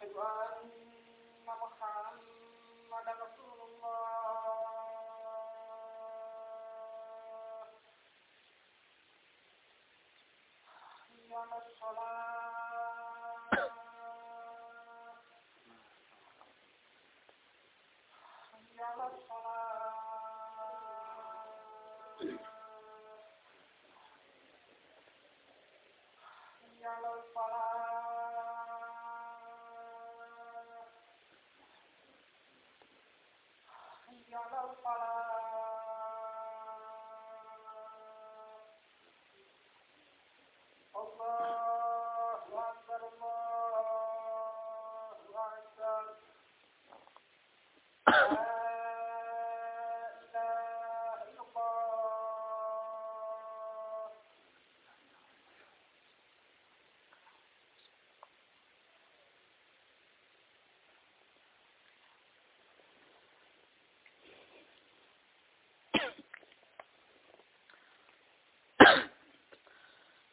أشهد أن محمد رسول الله حي على الصلاة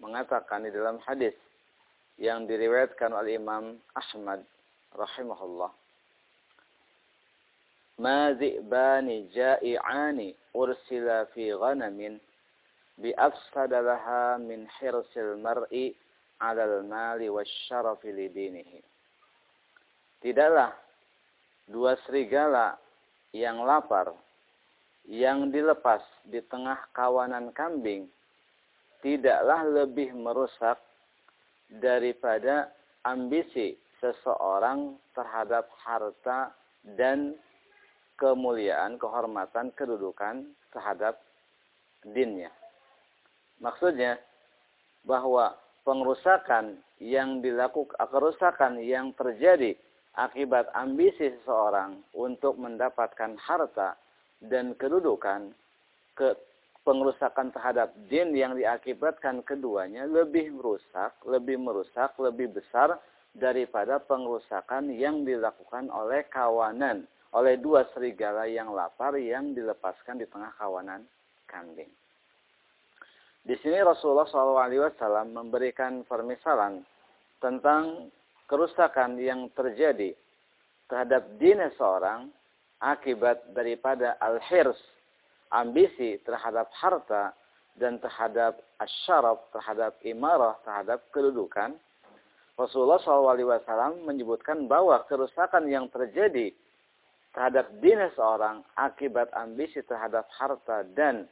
mengatakan di dalam hadis yang diriwayatkan oleh Imam Ahmad rahimahullah. Ma zi'bani ja'i'ani ursila fi ghanamin bi afsada laha min hirsil mar'i 'alal mali wasyarafi lidinihi Tidaklah dua serigala yang lapar yang dilepas di tengah kawanan kambing tidaklah lebih merusak daripada ambisi seseorang terhadap harta dan kemuliaan, kehormatan, kedudukan terhadap dinnya. Maksudnya bahwa pengerusakan yang dilakukan, kerusakan yang terjadi akibat ambisi seseorang untuk mendapatkan harta dan kedudukan, ke, pengerusakan terhadap din yang diakibatkan keduanya lebih merusak, lebih merusak, lebih besar daripada pengerusakan yang dilakukan oleh kawanan, oleh dua serigala yang lapar yang dilepaskan di tengah kawanan kambing. Di sini Rasulullah SAW memberikan permisalan tentang kerusakan yang terjadi terhadap dina seorang akibat daripada al-hirs, ambisi terhadap harta dan terhadap asyaraf, terhadap imarah, terhadap kedudukan, Rasulullah SAW menyebutkan bahwa kerusakan yang terjadi terhadap dina seorang akibat ambisi terhadap harta dan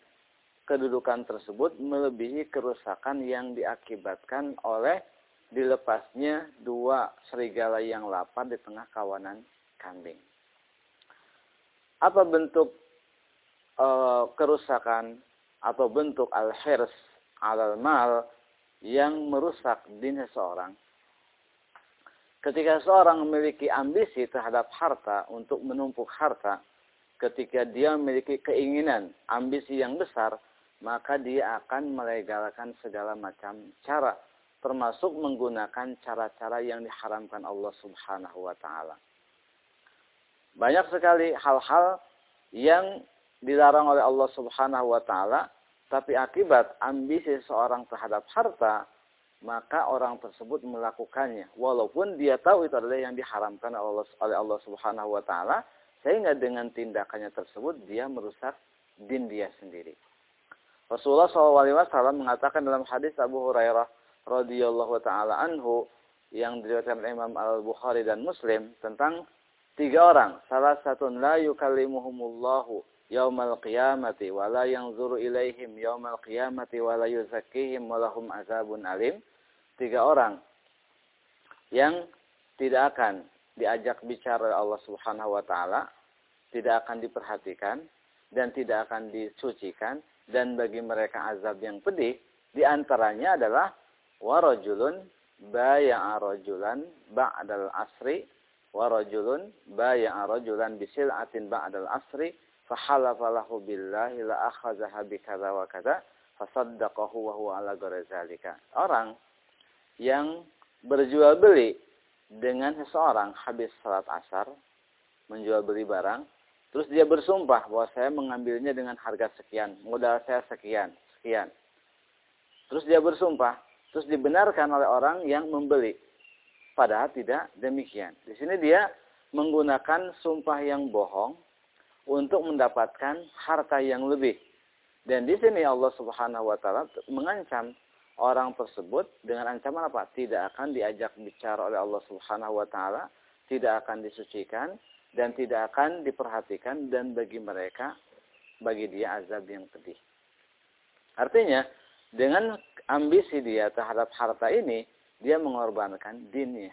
kedudukan tersebut melebihi kerusakan yang diakibatkan oleh dilepasnya dua serigala yang lapar di tengah kawanan kambing. Apa bentuk e, kerusakan atau bentuk al-hirs al-mal yang merusak dina seorang? Ketika seorang memiliki ambisi terhadap harta untuk menumpuk harta, ketika dia memiliki keinginan, ambisi yang besar, maka dia akan melegalkan segala macam cara, termasuk menggunakan cara-cara yang diharamkan Allah Subhanahu wa taala. Banyak sekali hal-hal yang dilarang oleh Allah Subhanahu wa taala, tapi akibat ambisi seorang terhadap harta, maka orang tersebut melakukannya walaupun dia tahu itu adalah yang diharamkan oleh Allah Subhanahu wa taala sehingga dengan tindakannya tersebut dia merusak din dia sendiri. Rasulullah SAW mengatakan dalam hadis Abu Hurairah radhiyallahu taala anhu yang diriwayatkan Imam Al Bukhari dan Muslim tentang tiga orang. Salah satu la yukallimuhumullahu yaumal qiyamati wa la yanzuru ilaihim yaumal qiyamati wa la yuzakkihim wa lahum azabun alim. Tiga orang yang tidak akan diajak bicara Allah Subhanahu wa taala, tidak akan diperhatikan dan tidak akan disucikan dan bagi mereka azab yang pedih di antaranya adalah warajulun baya'a rajulan ba'dal asri warajulun baya'a rajulan bisil'atin ba'dal asri fahalafa lahu billahi la akhazaha bikadza wa fasaddaqahu wa huwa ala ghairi Orang yang berjual beli dengan seseorang habis salat asar, menjual beli barang, terus dia bersumpah bahwa saya mengambilnya dengan harga sekian, modal saya sekian, sekian. Terus dia bersumpah, terus dibenarkan oleh orang yang membeli. Padahal tidak demikian. Di sini dia menggunakan sumpah yang bohong untuk mendapatkan harta yang lebih. Dan di sini Allah Subhanahu wa taala mengancam orang tersebut dengan ancaman apa? Tidak akan diajak bicara oleh Allah Subhanahu wa taala, tidak akan disucikan dan tidak akan diperhatikan dan bagi mereka bagi dia azab yang pedih. Artinya, dengan ambisi dia terhadap harta ini, dia mengorbankan dinnya.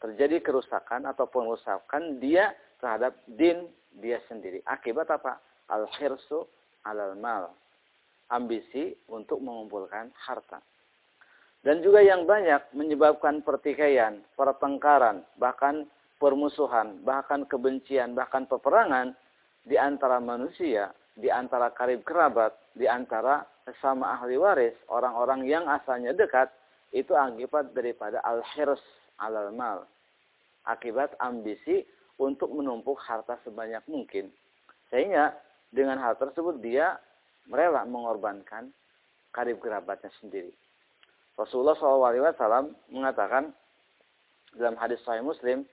Terjadi kerusakan atau pengusakan dia terhadap din dia sendiri. Akibat apa? Al-khirsu alal mal ambisi untuk mengumpulkan harta. Dan juga yang banyak menyebabkan pertikaian, pertengkaran, bahkan permusuhan, bahkan kebencian, bahkan peperangan di antara manusia, di antara karib kerabat, di antara sesama ahli waris, orang-orang yang asalnya dekat, itu akibat daripada al-hirs alal mal. Akibat ambisi untuk menumpuk harta sebanyak mungkin. Sehingga dengan hal tersebut dia rela mengorbankan karib kerabatnya sendiri. Rasulullah SAW mengatakan dalam hadis Sahih Muslim,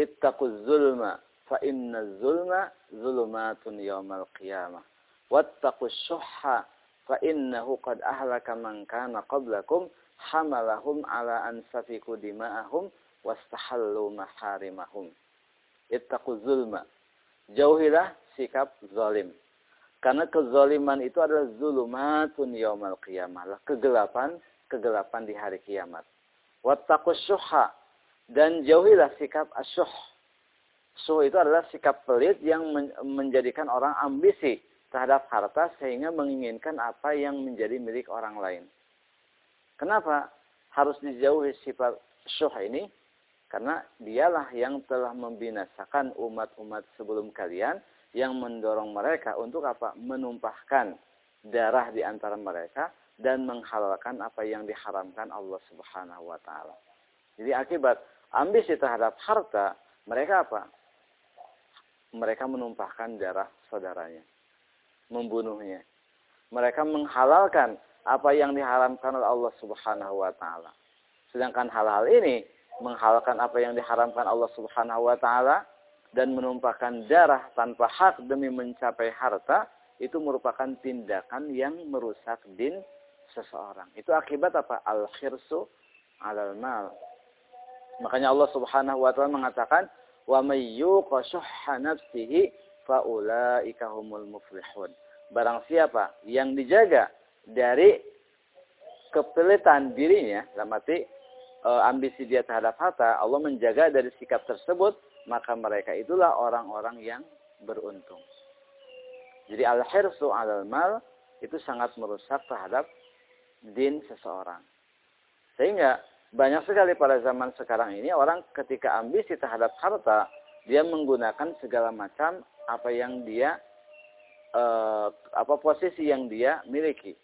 "Ittaquz zulma fa inna zulma zulumatun yawmal qiyamah. Wattaqus syuhha fa innahu qad ahlaka man kana qablakum hamalahum ala an safiku dima'ahum wastahallu maharimahum." Ittaquz zulma. Jauhilah sikap zalim. Karena kezaliman itu adalah zulumatun yaumal qiyamah. Kegelapan, kegelapan di hari kiamat. Wattaqus syuhha. Dan jauhilah sikap asyuh. Syuh itu adalah sikap pelit yang menjadikan orang ambisi terhadap harta sehingga menginginkan apa yang menjadi milik orang lain. Kenapa harus dijauhi sifat syuh ini? Karena dialah yang telah membinasakan umat-umat sebelum kalian yang mendorong mereka untuk apa? Menumpahkan darah di antara mereka dan menghalalkan apa yang diharamkan Allah Subhanahu wa taala. Jadi akibat ambisi terhadap harta, mereka apa? Mereka menumpahkan darah saudaranya, membunuhnya. Mereka menghalalkan apa yang diharamkan oleh Allah Subhanahu wa taala. Sedangkan hal-hal ini menghalalkan apa yang diharamkan Allah Subhanahu wa taala dan menumpahkan darah tanpa hak demi mencapai harta itu merupakan tindakan yang merusak din seseorang. Itu akibat apa? Al-khirsu alal mal. Makanya Allah Subhanahu wa taala mengatakan, "Wa may yuqa nafsihi faulaika humul muflihun." Barang siapa yang dijaga dari kepelitan dirinya, dalam arti e, ambisi dia terhadap harta, Allah menjaga dari sikap tersebut, maka mereka itulah orang-orang yang beruntung. Jadi al-hirsu alal mal itu sangat merusak terhadap din seseorang. Sehingga banyak sekali pada zaman sekarang ini orang ketika ambisi terhadap harta, dia menggunakan segala macam apa yang dia eh, apa posisi yang dia miliki.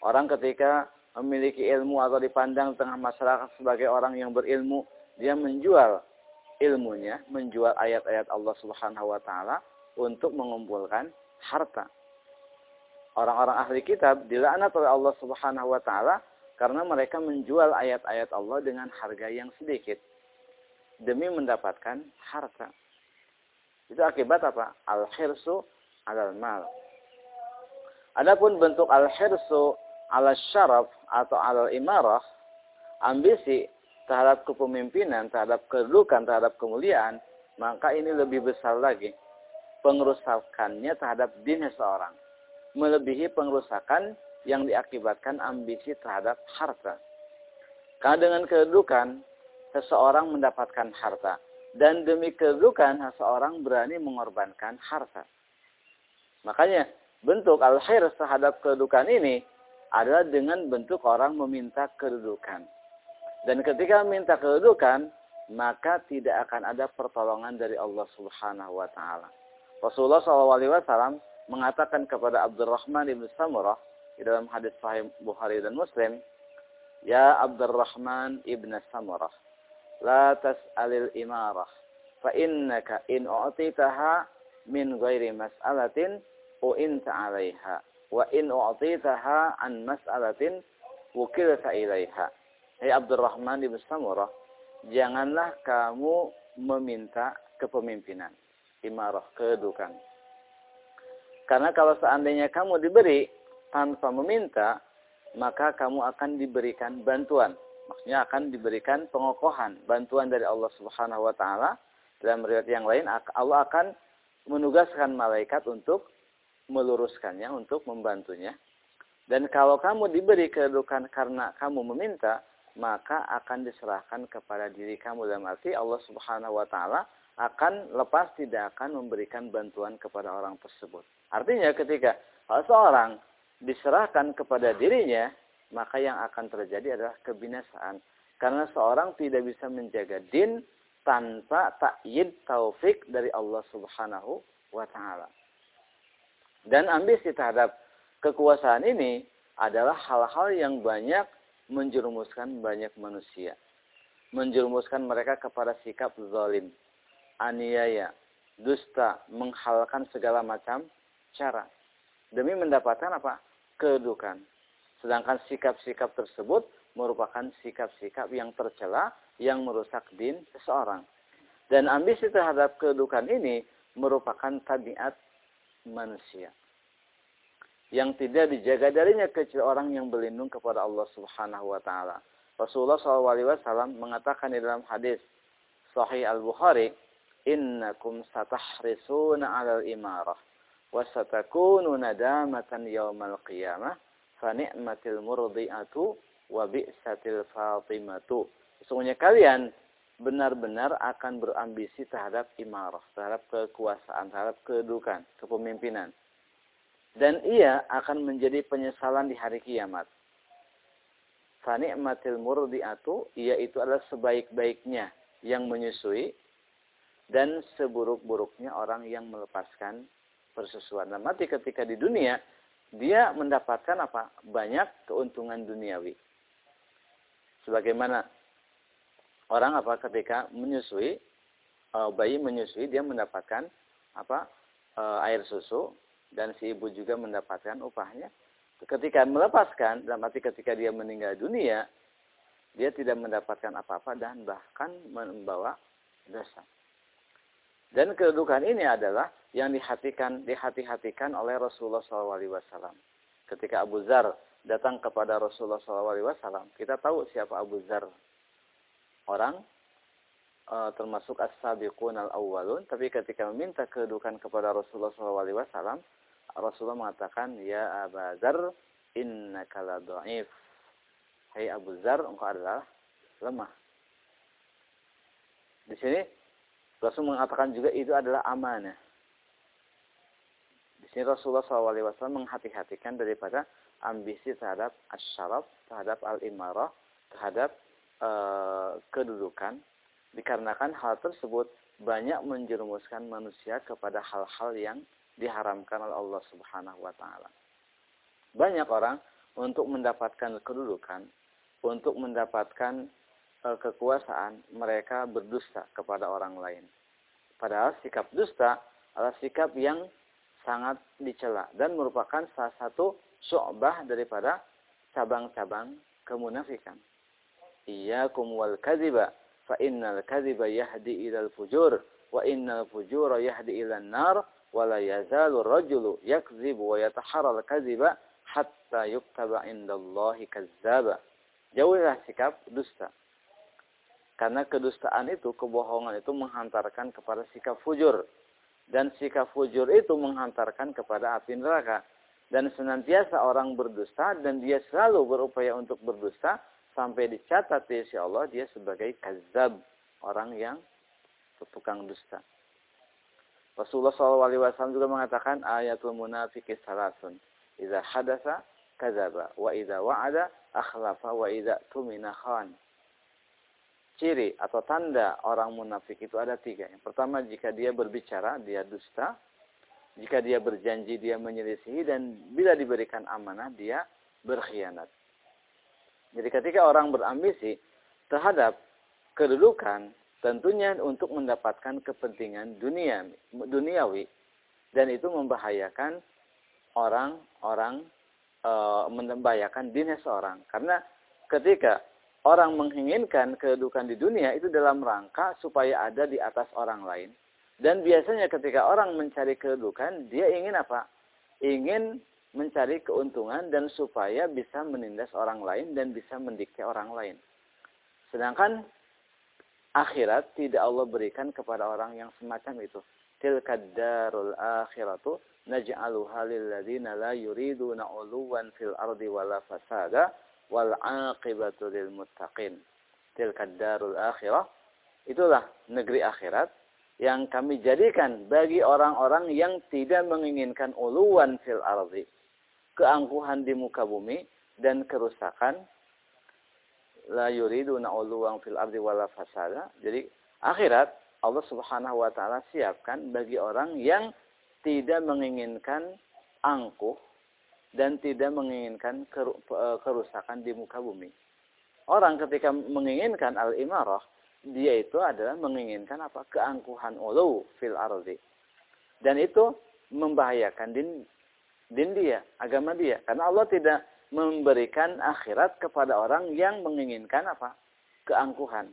Orang ketika memiliki ilmu atau dipandang tengah masyarakat sebagai orang yang berilmu, dia menjual ilmunya, menjual ayat-ayat Allah Subhanahu wa taala untuk mengumpulkan harta. Orang-orang ahli kitab dilaknat oleh Allah Subhanahu wa taala karena mereka menjual ayat-ayat Allah dengan harga yang sedikit demi mendapatkan harta. Itu akibat apa? Al-hirsu alal mal. Adapun bentuk al-hirsu ala syaraf atau alal imarah, ambisi terhadap kepemimpinan, terhadap kedudukan, terhadap kemuliaan, maka ini lebih besar lagi pengerusakannya terhadap din seseorang. Melebihi pengerusakan yang diakibatkan ambisi terhadap harta. Karena dengan kedudukan, seseorang mendapatkan harta. Dan demi kedudukan, seseorang berani mengorbankan harta. Makanya, bentuk al-khair terhadap kedudukan ini adalah dengan bentuk orang meminta kedudukan. Dan ketika meminta kedudukan, maka tidak akan ada pertolongan dari Allah Subhanahu wa taala. Rasulullah SAW mengatakan kepada Abdurrahman ibn Samurah di dalam hadis Sahih Bukhari dan Muslim, Ya Abdurrahman ibn Samurah, la tas'alil imarah, fa innaka in u'titaha min ghairi mas'alatin u'inta 'alaiha, wa in u'titaha an mas'alatin wukilta ilaiha. Hai Abdurrahman ibn Samurah, janganlah kamu meminta kepemimpinan imarah, kedudukan. Karena kalau seandainya kamu diberi tanpa meminta, maka kamu akan diberikan bantuan. Maksudnya akan diberikan pengokohan, bantuan dari Allah Subhanahu wa taala. Dalam riwayat yang lain Allah akan menugaskan malaikat untuk meluruskannya, untuk membantunya. Dan kalau kamu diberi kedudukan karena kamu meminta, maka akan diserahkan kepada diri kamu dalam arti Allah Subhanahu wa taala akan lepas tidak akan memberikan bantuan kepada orang tersebut. Artinya ketika seorang diserahkan kepada dirinya, maka yang akan terjadi adalah kebinasaan. Karena seorang tidak bisa menjaga din tanpa takyid taufik dari Allah Subhanahu wa taala. Dan ambisi terhadap kekuasaan ini adalah hal-hal yang banyak menjerumuskan banyak manusia. Menjerumuskan mereka kepada sikap zalim aniaya, dusta, menghalalkan segala macam cara. Demi mendapatkan apa? Kedudukan. Sedangkan sikap-sikap tersebut merupakan sikap-sikap yang tercela yang merusak din seseorang. Dan ambisi terhadap kedudukan ini merupakan tabiat manusia. Yang tidak dijaga darinya kecil orang yang berlindung kepada Allah Subhanahu wa taala. Rasulullah SAW mengatakan di dalam hadis Sahih Al-Bukhari, innakum satahrisuna 'alal imarah wa satakunu nadamatan yaumal qiyamah fa ni'matil murdi'atu wa bi'satil fatimatu. Sesungguhnya kalian benar-benar akan berambisi terhadap imarah, terhadap kekuasaan, terhadap kedudukan, kepemimpinan. Dan ia akan menjadi penyesalan di hari kiamat. Fani'matil murdi'atu, yaitu adalah sebaik-baiknya yang menyusui dan seburuk-buruknya orang yang melepaskan persusuan. Nah, mati ketika di dunia dia mendapatkan apa? Banyak keuntungan duniawi. Sebagaimana orang apa ketika menyusui uh, bayi menyusui dia mendapatkan apa uh, air susu dan si ibu juga mendapatkan upahnya. Ketika melepaskan dalam arti ketika dia meninggal dunia dia tidak mendapatkan apa-apa dan bahkan membawa dosa. Dan kedudukan ini adalah yang dihatikan dihati-hatikan oleh Rasulullah SAW. Ketika Abu Zar datang kepada Rasulullah SAW, kita tahu siapa Abu Zar. Orang e, termasuk as-sabiqun al-awwalun, tapi ketika meminta kedudukan kepada Rasulullah SAW, Rasulullah mengatakan, Ya Abu Zar, innaka la da'if. Hai Abu Zar, engkau adalah lemah. Di sini Rasul mengatakan juga itu adalah amanah. Di sini Rasulullah SAW menghati-hatikan daripada ambisi terhadap asyaraf, terhadap al-imarah, terhadap uh, kedudukan. Dikarenakan hal tersebut banyak menjerumuskan manusia kepada hal-hal yang diharamkan oleh Allah Subhanahu wa taala. Banyak orang untuk mendapatkan kedudukan, untuk mendapatkan Eh, kekuasaan, mereka berdusta kepada orang lain. Padahal sikap dusta adalah sikap yang sangat dicela dan merupakan salah satu syu'bah daripada cabang-cabang kemunafikan. Iyyakum wal kadhiba fa innal kadhiba yahdi ilal fujur wa innal fujura yahdi ilan nar wa la yazalu rajulu yakzibu wa yataharral kadhiba hatta yuktaba indallahi. Jauhilah sikap dusta. Karena kedustaan itu, kebohongan itu menghantarkan kepada sikap fujur. Dan sikap fujur itu menghantarkan kepada api neraka. Dan senantiasa orang berdusta dan dia selalu berupaya untuk berdusta sampai dicatat di sisi Allah dia sebagai kazab, orang yang tukang dusta. Rasulullah SAW juga mengatakan ayatul munafiqi salasun. Iza hadasa kazaba wa iza wa'ada akhlafa wa iza tumina khan ciri atau tanda orang munafik itu ada tiga. Yang pertama, jika dia berbicara, dia dusta. Jika dia berjanji, dia menyelisihi. Dan bila diberikan amanah, dia berkhianat. Jadi ketika orang berambisi terhadap kedudukan, tentunya untuk mendapatkan kepentingan dunia, duniawi. Dan itu membahayakan orang-orang, e, membahayakan dinas seorang. Karena ketika orang menginginkan kedudukan di dunia itu dalam rangka supaya ada di atas orang lain. Dan biasanya ketika orang mencari kedudukan, dia ingin apa? Ingin mencari keuntungan dan supaya bisa menindas orang lain dan bisa mendikte orang lain. Sedangkan akhirat tidak Allah berikan kepada orang yang semacam itu. Tilkad darul akhiratu naj'aluha lil ladzina la yuriduna 'uluwan fil ardi wala fasada wal aqibatu lil muttaqin. Tilkad darul akhirah. Itulah negeri akhirat yang kami jadikan bagi orang-orang yang tidak menginginkan uluan fil ardi. Keangkuhan di muka bumi dan kerusakan. La yuridu na'uluwan fil ardi wala fasada. Jadi akhirat Allah subhanahu wa ta'ala siapkan bagi orang yang tidak menginginkan angkuh dan tidak menginginkan e, kerusakan di muka bumi. Orang ketika menginginkan al-imarah, dia itu adalah menginginkan apa? Keangkuhan ulu fil ardi. Dan itu membahayakan din, din dia, agama dia. Karena Allah tidak memberikan akhirat kepada orang yang menginginkan apa? Keangkuhan.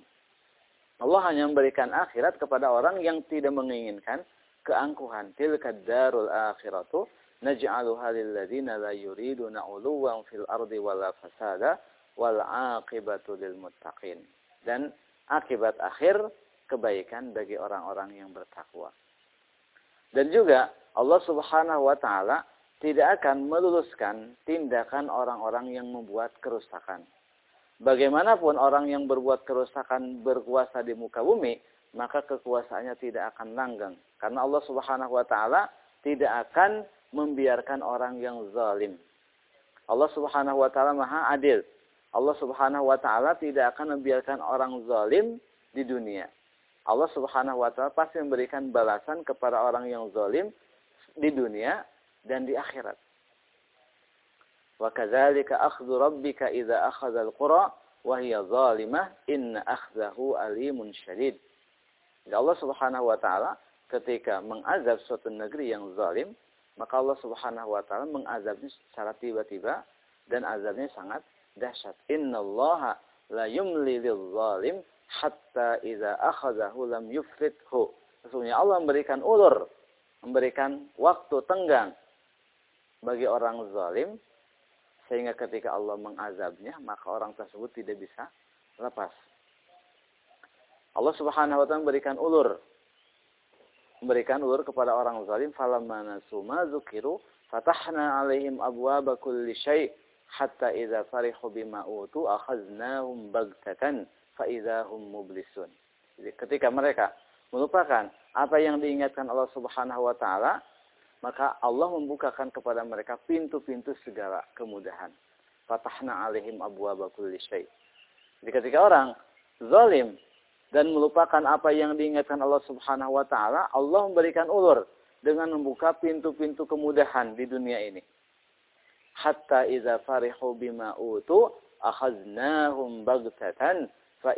Allah hanya memberikan akhirat kepada orang yang tidak menginginkan keangkuhan. Tilka darul akhiratu naj'aluha lil ladzina la yuriduna 'uluwan fil ardi wala fasada wal 'aqibatu lil muttaqin. Dan akibat akhir kebaikan bagi orang-orang yang bertakwa. Dan juga Allah Subhanahu wa taala tidak akan meluluskan tindakan orang-orang yang membuat kerusakan. Bagaimanapun orang yang berbuat kerusakan berkuasa di muka bumi, maka kekuasaannya tidak akan langgeng. Karena Allah Subhanahu wa taala tidak akan membiarkan orang yang zalim. Allah Subhanahu wa taala Maha adil. Allah Subhanahu wa taala tidak akan membiarkan orang zalim di dunia. Allah Subhanahu wa taala pasti memberikan balasan kepada orang yang zalim di dunia dan di akhirat. Wa kadzalika akhdhu rabbika idza akhadha al-qura wa hiya zalimah inna akhdahu alimun syadid. Allah Subhanahu wa taala ketika mengazab suatu negeri yang zalim, maka Allah Subhanahu wa taala mengazabnya secara tiba-tiba dan azabnya sangat dahsyat. Innallaha la yumli zalim hatta idza akhadhahu lam yufrithu. Sesungguhnya Allah memberikan ulur, memberikan waktu tenggang bagi orang zalim sehingga ketika Allah mengazabnya maka orang tersebut tidak bisa lepas. Allah Subhanahu wa taala memberikan ulur memberikan ulur kepada orang zalim falamma nasu ma zukiru fatahna alaihim abwaaba kulli syai' hatta idza farihu bima utu akhaznahum bagtatan fa hum mublisun. Jadi ketika mereka melupakan apa yang diingatkan Allah Subhanahu wa taala, maka Allah membukakan kepada mereka pintu-pintu segala kemudahan. Fatahna alaihim abwaaba kulli. Jadi ketika orang zalim dan melupakan apa yang diingatkan Allah Subhanahu wa taala, Allah memberikan ulur dengan membuka pintu-pintu kemudahan di dunia ini. Hatta idza farihu bima utu akhaznahum baghtatan fa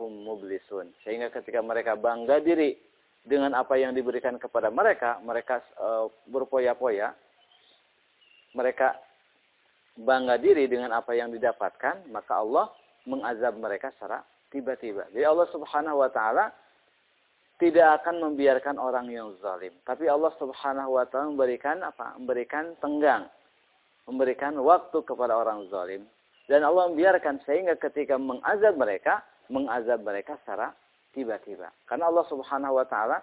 mublisun. Sehingga ketika mereka bangga diri dengan apa yang diberikan kepada mereka, mereka uh, berpoya-poya, mereka bangga diri dengan apa yang didapatkan, maka Allah mengazab mereka secara tiba-tiba. Jadi Allah Subhanahu wa taala tidak akan membiarkan orang yang zalim. Tapi Allah Subhanahu wa taala memberikan apa? Memberikan tenggang. Memberikan waktu kepada orang zalim. Dan Allah membiarkan sehingga ketika mengazab mereka, mengazab mereka secara tiba-tiba. Karena Allah Subhanahu wa taala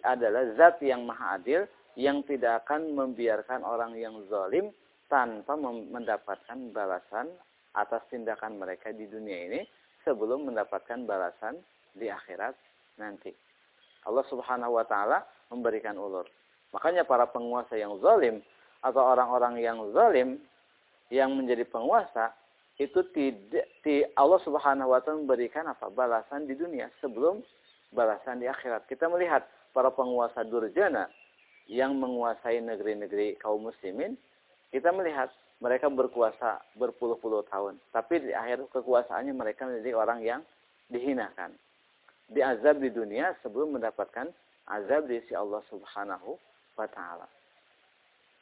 adalah zat yang maha adil yang tidak akan membiarkan orang yang zalim tanpa mendapatkan balasan atas tindakan mereka di dunia ini sebelum mendapatkan balasan di akhirat nanti. Allah Subhanahu wa taala memberikan ulur. Makanya para penguasa yang zalim atau orang-orang yang zalim yang menjadi penguasa itu tidak Allah Subhanahu wa taala memberikan apa? balasan di dunia sebelum balasan di akhirat. Kita melihat para penguasa durjana yang menguasai negeri-negeri kaum muslimin, kita melihat mereka berkuasa berpuluh-puluh tahun. Tapi di akhir kekuasaannya mereka menjadi orang yang dihinakan. Diazab di dunia sebelum mendapatkan azab di sisi Allah subhanahu wa ta'ala.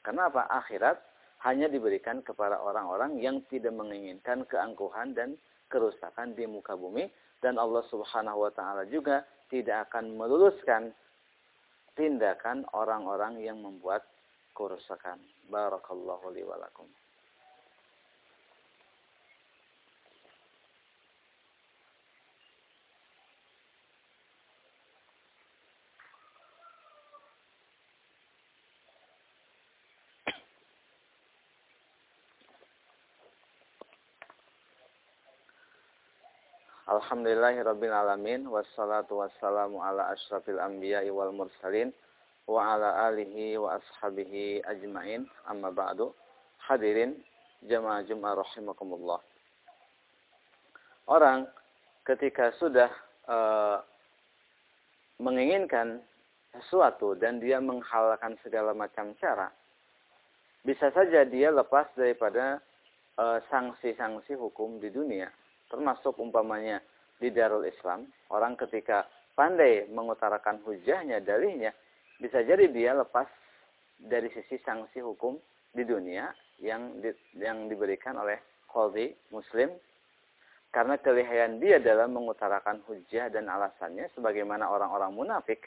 Kenapa? Akhirat hanya diberikan kepada orang-orang yang tidak menginginkan keangkuhan dan kerusakan di muka bumi. Dan Allah subhanahu wa ta'ala juga tidak akan meluluskan tindakan orang-orang yang membuat kerusakan. Barakallahu liwalakum. Alhamdulillahirabbil alamin wassalatu wassalamu ala asyrafil anbiya'i wal mursalin wa ala alihi wa ashabihi ajmain. Amma ba'du. Hadirin jamaah Jumat rahimakumullah. Orang ketika sudah uh, menginginkan sesuatu dan dia menghalalkan segala macam cara bisa saja dia lepas daripada eh, sanksi-sanksi uh, hukum di dunia termasuk umpamanya di Darul Islam, orang ketika pandai mengutarakan hujahnya, dalihnya, bisa jadi dia lepas dari sisi sanksi hukum di dunia yang di, yang diberikan oleh Qadhi Muslim karena kelihayan dia dalam mengutarakan hujah dan alasannya sebagaimana orang-orang munafik.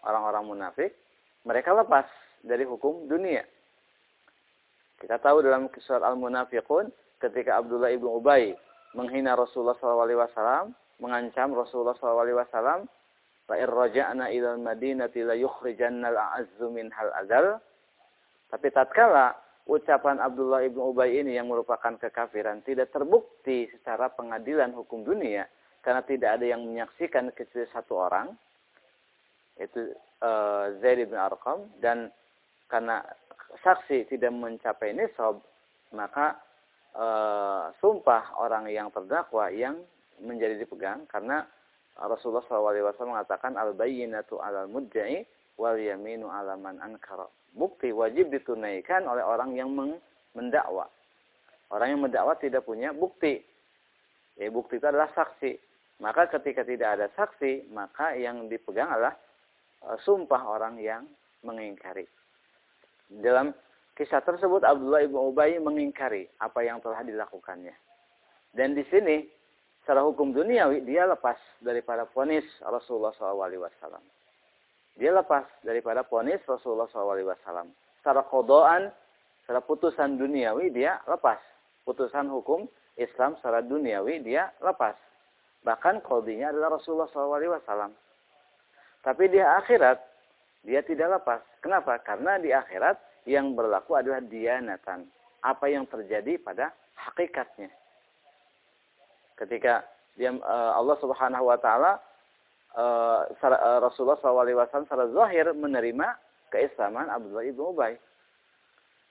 Orang-orang munafik mereka lepas dari hukum dunia. Kita tahu dalam surat Al-Munafiqun ketika Abdullah ibnu Ubay menghina Rasulullah SAW, mengancam Rasulullah SAW, Fa'ir raja'na ilal madinati la yukhrijanna al-a'azzu min hal azal. Tapi tatkala ucapan Abdullah ibnu Ubay ini yang merupakan kekafiran tidak terbukti secara pengadilan hukum dunia karena tidak ada yang menyaksikan kecuali satu orang itu uh, Zaid bin Arqam dan karena saksi tidak mencapai nisab maka uh, sumpah orang yang terdakwa yang menjadi dipegang karena Rasulullah SAW mengatakan al bayyinatu alal mudda'i wal yaminu ala man ankara. Bukti wajib ditunaikan oleh orang yang mendakwa Orang yang mendakwah tidak punya bukti. Ya, bukti itu adalah saksi. Maka ketika tidak ada saksi, maka yang dipegang adalah e, sumpah orang yang mengingkari. Dalam kisah tersebut Abdullah ibnu Ubay mengingkari apa yang telah dilakukannya. Dan di sini secara hukum duniawi dia lepas daripada ponis Rasulullah SAW. Dia lepas daripada ponis Rasulullah SAW. Secara kodoan, secara putusan duniawi dia lepas. Putusan hukum Islam secara duniawi dia lepas. Bahkan kodinya adalah Rasulullah SAW. Tapi di akhirat dia tidak lepas. Kenapa? Karena di akhirat yang berlaku adalah dianatan. Apa yang terjadi pada hakikatnya ketika dia uh, Allah Subhanahu wa taala uh, Rasulullah SAW secara zahir menerima keislaman Abdullah ibnu Ubay.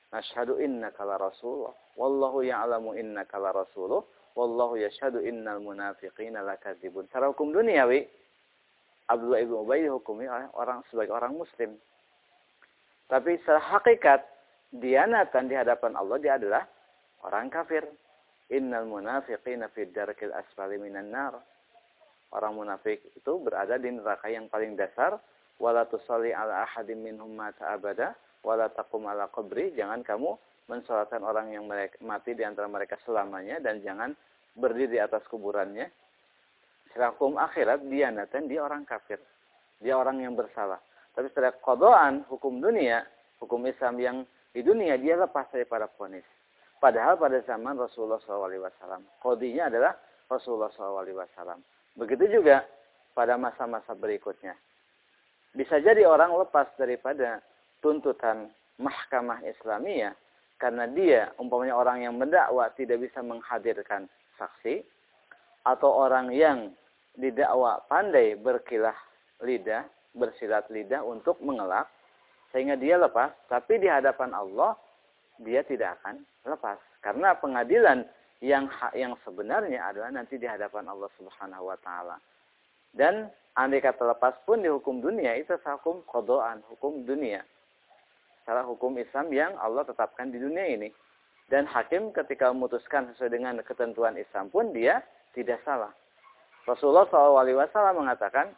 Nashhadu innaka la rasulullah wallahu ya'lamu innaka la rasuluh wallahu yashhadu innal munafiqina lakadzibun. Secara hukum duniawi Abdullah ibnu Ubay dihukumi oleh orang sebagai orang muslim. Tapi secara hakikat dianatan di hadapan Allah dia adalah orang kafir. Innal munafiqina fi darkil asfali minan nar. Orang munafik itu berada di neraka yang paling dasar. Wala tusalli ala ahadim minhum mata abada. Wala taqum ala qabri. Jangan kamu mensolatkan orang yang mereka, mati di antara mereka selamanya. Dan jangan berdiri di atas kuburannya. Secara hukum akhirat, dia naten, dia orang kafir. Dia orang yang bersalah. Tapi secara kodoan, hukum dunia, hukum Islam yang di dunia, dia lepas daripada ponis. Padahal pada zaman Rasulullah SAW, kodinya adalah Rasulullah SAW. Begitu juga pada masa-masa berikutnya. Bisa jadi orang lepas daripada tuntutan mahkamah Islamiyah karena dia umpamanya orang yang mendakwa tidak bisa menghadirkan saksi atau orang yang didakwa pandai berkilah lidah, bersilat lidah untuk mengelak sehingga dia lepas tapi di hadapan Allah dia tidak akan lepas. Karena pengadilan yang yang sebenarnya adalah nanti di hadapan Allah Subhanahu wa taala. Dan andai kata lepas pun di hukum dunia itu hukum kodoan, hukum dunia. Salah hukum Islam yang Allah tetapkan di dunia ini. Dan hakim ketika memutuskan sesuai dengan ketentuan Islam pun dia tidak salah. Rasulullah SAW mengatakan,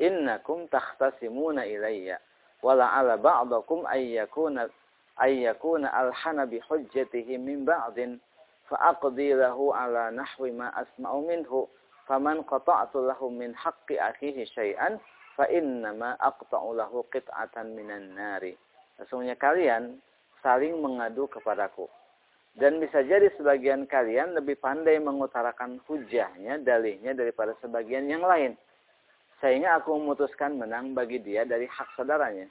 Innakum takhtasimuna ilayya, wala'ala ba'dakum ayyakuna ayyakuna alhana bi hujjatihi min ba'din. Fa'aqdi lahu ala nahwi ma asma'u minhu. Faman qata'tu lahu min haqqi akhihi syai'an fa innama aqta'u lahu qit'atan minan nari. Sesungguhnya kalian saling mengadu kepadaku. Dan bisa jadi sebagian kalian lebih pandai mengutarakan hujahnya, dalihnya daripada sebagian yang lain. Sehingga aku memutuskan menang bagi dia dari hak saudaranya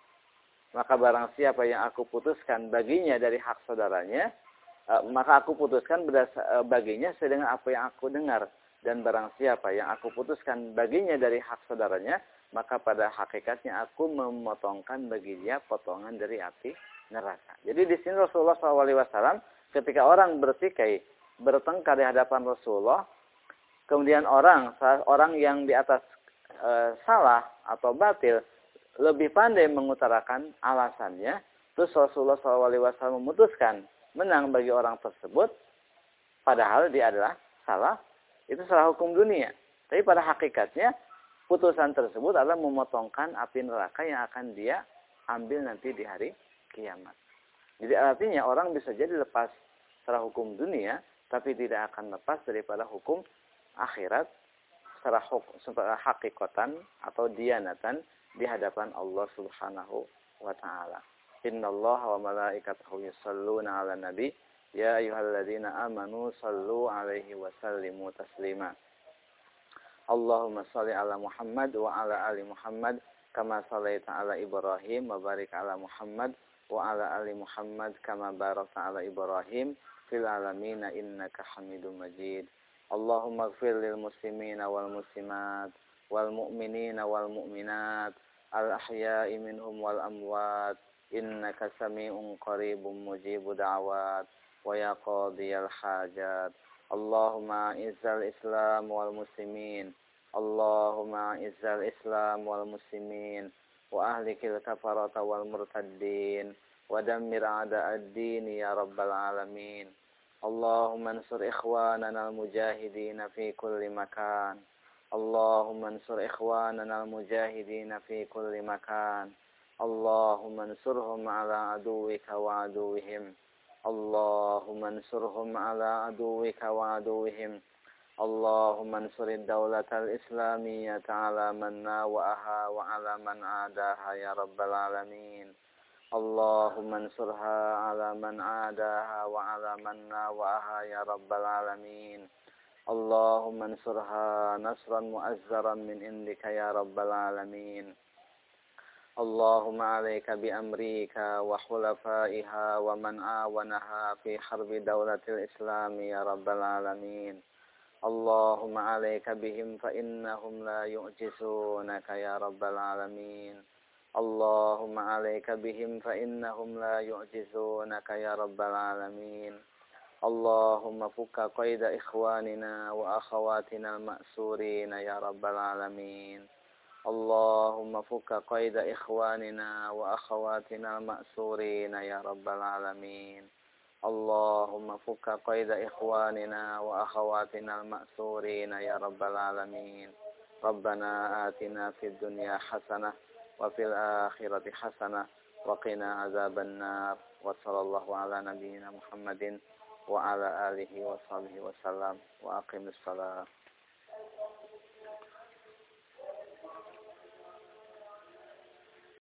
maka barang siapa yang aku putuskan baginya dari hak saudaranya, eh, maka aku putuskan eh, baginya dengan apa yang aku dengar. Dan barang siapa yang aku putuskan baginya dari hak saudaranya, maka pada hakikatnya aku memotongkan bagi dia potongan dari api neraka. Jadi di sini Rasulullah SAW ketika orang bertikai bertengkar di hadapan Rasulullah, kemudian orang orang yang di atas e, salah atau batil lebih pandai mengutarakan alasannya, terus Rasulullah SAW memutuskan menang bagi orang tersebut, padahal dia adalah salah, itu salah hukum dunia. Tapi pada hakikatnya, putusan tersebut adalah memotongkan api neraka yang akan dia ambil nanti di hari kiamat. Jadi artinya orang bisa jadi lepas secara hukum dunia, tapi tidak akan lepas daripada hukum akhirat secara, hukum, secara hakikatan atau dianatan di hadapan Allah Subhanahu wa taala. Innallaha wa malaikatahu yusalluna 'alan nabi ya ayyuhalladzina amanu sallu 'alaihi wa sallimu taslima. Allahumma shalli 'ala Muhammad wa 'ala ali Muhammad kama shallaita 'ala Ibrahim wa barik 'ala Muhammad wa 'ala ali Muhammad kama barakta 'ala Ibrahim fil alamin innaka Hamidum Majid. Allahumma gfir lil muslimina wal muslimat wal mu'minina wal mu'minat al ahya'i minhum wal amwat innaka sami'un qaribun mujibu da'wat wa ya qadiyal hajat. Allahumma izzal islam wal muslimin. Allahumma izzal islam wal muslimin. Wa ahlikil kafarata wal murtaddin. Wa dammir a'da ad-din ya rabbal alamin. اللهم انصر إخواننا المجاهدين في كل مكان. اللهم انصر إخواننا المجاهدين في كل مكان. اللهم انصرهم على عدوك وعدوهم. اللهم انصرهم على عدوك وعدوهم. اللهم انصر الدولة الإسلامية على من ناوأها وعلى من عاداها يا رب العالمين. اللهم انصرها على من عاداها وعلى من ناوأها يا رب العالمين. اللهم انصرها نصرا مؤزرا من عندك يا رب العالمين. اللهم عليك بأمريكا وحلفائها ومن آونها في حرب دولة الإسلام يا رب العالمين. اللهم عليك بهم فإنهم لا يعجزونك يا رب العالمين. اللهم عليك بهم فإنهم لا يعجزونك يا رب العالمين اللهم فك قيد إخواننا وأخواتنا المأسورين يا رب العالمين اللهم فك قيد إخواننا وأخواتنا المأسورين يا رب العالمين اللهم فك قيد إخواننا وأخواتنا المأسورين يا رب العالمين ربنا آتنا في الدنيا حسنة وفي الآخرة حسنة وقنا عذاب النار وصلى الله على نبينا محمد وعلى آله وصحبه وسلم وأقم الصلاة